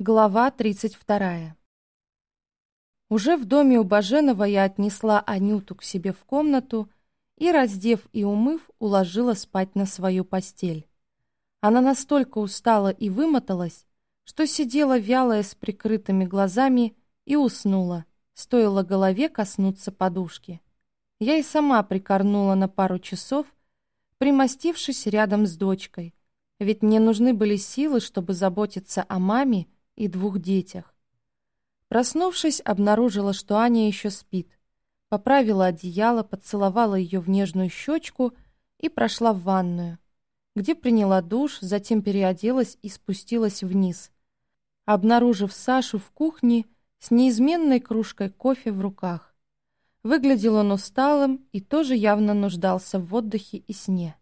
Глава 32. Уже в доме у Баженова я отнесла Анюту к себе в комнату и, раздев и умыв, уложила спать на свою постель. Она настолько устала и вымоталась, что сидела вялая с прикрытыми глазами и уснула, стоило голове коснуться подушки. Я и сама прикорнула на пару часов, примостившись рядом с дочкой, ведь мне нужны были силы, чтобы заботиться о маме и двух детях. Проснувшись, обнаружила, что Аня еще спит. Поправила одеяло, поцеловала ее в нежную щечку и прошла в ванную, где приняла душ, затем переоделась и спустилась вниз, обнаружив Сашу в кухне с неизменной кружкой кофе в руках. Выглядел он усталым и тоже явно нуждался в отдыхе и сне.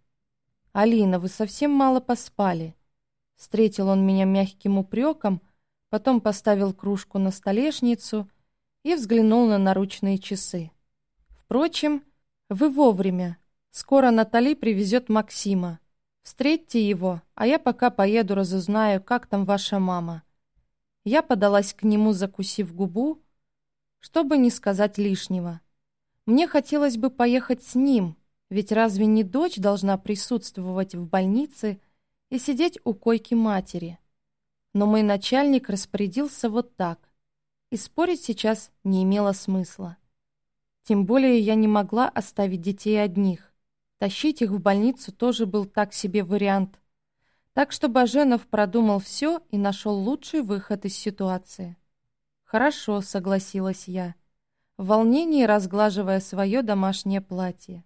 «Алина, вы совсем мало поспали». Встретил он меня мягким упреком, потом поставил кружку на столешницу и взглянул на наручные часы. «Впрочем, вы вовремя. Скоро Натали привезет Максима. Встретьте его, а я пока поеду разузнаю, как там ваша мама». Я подалась к нему, закусив губу, чтобы не сказать лишнего. Мне хотелось бы поехать с ним, ведь разве не дочь должна присутствовать в больнице и сидеть у койки матери? Но мой начальник распорядился вот так, и спорить сейчас не имело смысла. Тем более я не могла оставить детей одних. Тащить их в больницу тоже был так себе вариант. Так что Баженов продумал все и нашел лучший выход из ситуации. «Хорошо», — согласилась я, в волнении разглаживая свое домашнее платье.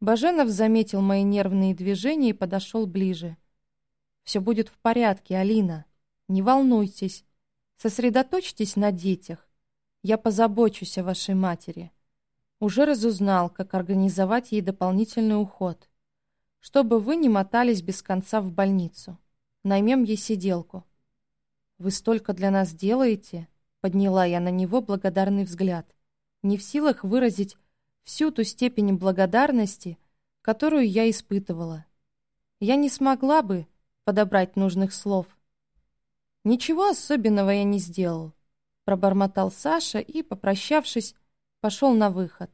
Баженов заметил мои нервные движения и подошел ближе. «Все будет в порядке, Алина», не волнуйтесь. Сосредоточьтесь на детях. Я позабочусь о вашей матери. Уже разузнал, как организовать ей дополнительный уход. Чтобы вы не мотались без конца в больницу. Наймем ей сиделку. Вы столько для нас делаете? Подняла я на него благодарный взгляд. Не в силах выразить всю ту степень благодарности, которую я испытывала. Я не смогла бы подобрать нужных слов — «Ничего особенного я не сделал», — пробормотал Саша и, попрощавшись, пошел на выход.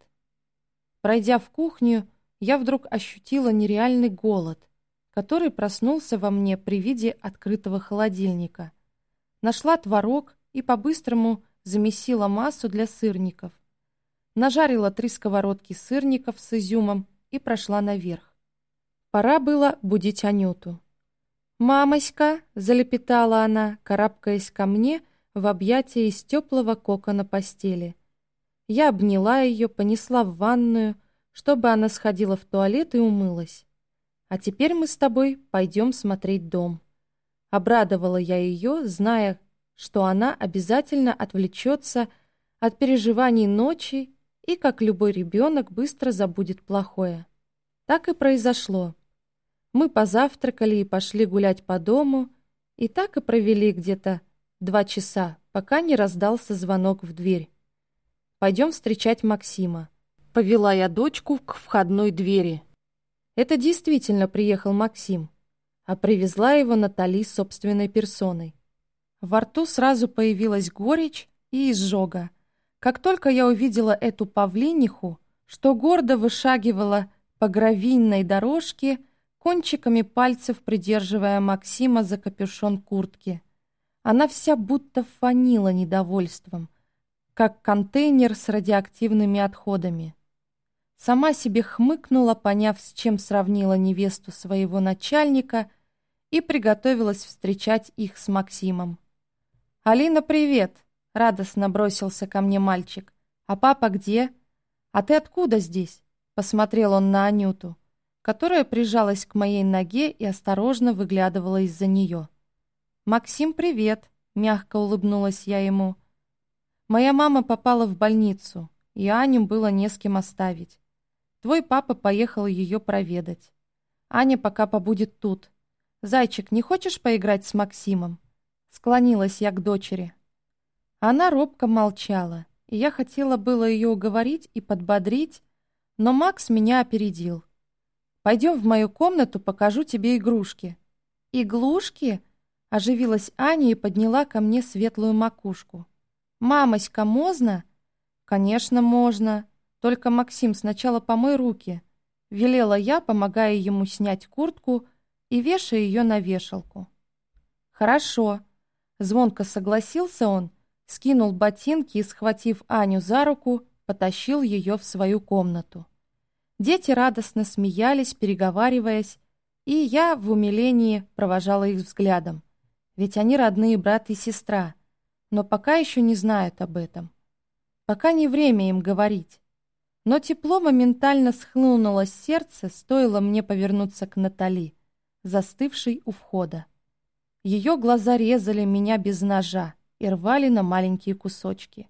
Пройдя в кухню, я вдруг ощутила нереальный голод, который проснулся во мне при виде открытого холодильника. Нашла творог и по-быстрому замесила массу для сырников. Нажарила три сковородки сырников с изюмом и прошла наверх. Пора было будить Анюту. «Мамоська!» — залепетала она, карабкаясь ко мне в объятия из теплого кокона постели. Я обняла ее, понесла в ванную, чтобы она сходила в туалет и умылась. «А теперь мы с тобой пойдем смотреть дом». Обрадовала я ее, зная, что она обязательно отвлечется от переживаний ночи и, как любой ребенок, быстро забудет плохое. Так и произошло. Мы позавтракали и пошли гулять по дому, и так и провели где-то два часа, пока не раздался звонок в дверь. «Пойдем встречать Максима». Повела я дочку к входной двери. Это действительно приехал Максим, а привезла его Натали собственной персоной. Во рту сразу появилась горечь и изжога. Как только я увидела эту павлиниху, что гордо вышагивала по гравийной дорожке, кончиками пальцев придерживая Максима за капюшон куртки. Она вся будто фанила недовольством, как контейнер с радиоактивными отходами. Сама себе хмыкнула, поняв, с чем сравнила невесту своего начальника, и приготовилась встречать их с Максимом. «Алина, привет!» — радостно бросился ко мне мальчик. «А папа где? А ты откуда здесь?» — посмотрел он на Анюту которая прижалась к моей ноге и осторожно выглядывала из-за нее. «Максим, привет!» — мягко улыбнулась я ему. «Моя мама попала в больницу, и Аню было не с кем оставить. Твой папа поехал ее проведать. Аня пока побудет тут. Зайчик, не хочешь поиграть с Максимом?» Склонилась я к дочери. Она робко молчала, и я хотела было ее уговорить и подбодрить, но Макс меня опередил. Пойдем в мою комнату, покажу тебе игрушки». «Иглушки?» Оживилась Аня и подняла ко мне светлую макушку. «Мамоська, можно?» «Конечно, можно. Только, Максим, сначала помой руки», — велела я, помогая ему снять куртку и вешая ее на вешалку. «Хорошо», — звонко согласился он, скинул ботинки и, схватив Аню за руку, потащил ее в свою комнату. Дети радостно смеялись, переговариваясь, и я в умилении провожала их взглядом. Ведь они родные брат и сестра, но пока еще не знают об этом. Пока не время им говорить. Но тепло моментально схлынуло с сердца, стоило мне повернуться к Натали, застывшей у входа. Ее глаза резали меня без ножа и рвали на маленькие кусочки.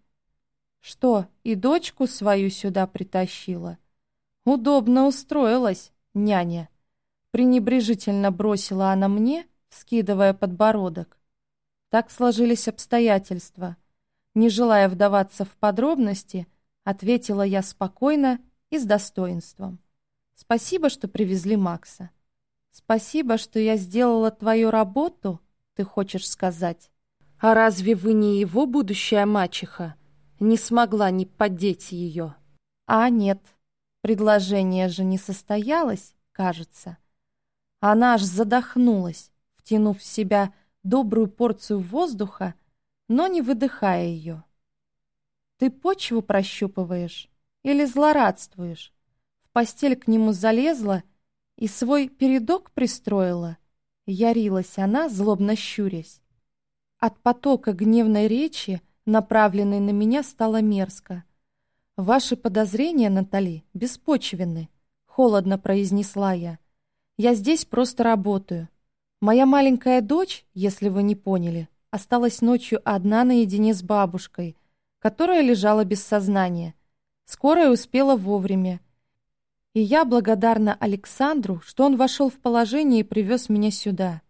Что, и дочку свою сюда притащила? Удобно устроилась, няня. Пренебрежительно бросила она мне, скидывая подбородок. Так сложились обстоятельства — не желая вдаваться в подробности, ответила я спокойно и с достоинством. «Спасибо, что привезли Макса. Спасибо, что я сделала твою работу, ты хочешь сказать. А разве вы не его будущая мачеха? Не смогла не поддеть ее?» «А нет, предложение же не состоялось, кажется». Она аж задохнулась, втянув в себя добрую порцию воздуха, но не выдыхая ее. «Ты почву прощупываешь или злорадствуешь?» В постель к нему залезла и свой передок пристроила. Ярилась она, злобно щурясь. От потока гневной речи, направленной на меня, стало мерзко. «Ваши подозрения, Натали, беспочвенны», — холодно произнесла я. «Я здесь просто работаю. Моя маленькая дочь, если вы не поняли, осталась ночью одна наедине с бабушкой, которая лежала без сознания. Скорая успела вовремя. И я благодарна Александру, что он вошел в положение и привез меня сюда.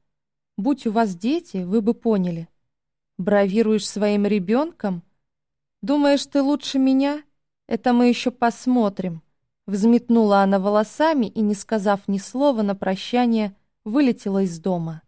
Будь у вас дети, вы бы поняли. Бравируешь своим ребенком? Думаешь, ты лучше меня? Это мы еще посмотрим. Взметнула она волосами и, не сказав ни слова на прощание, вылетела из дома.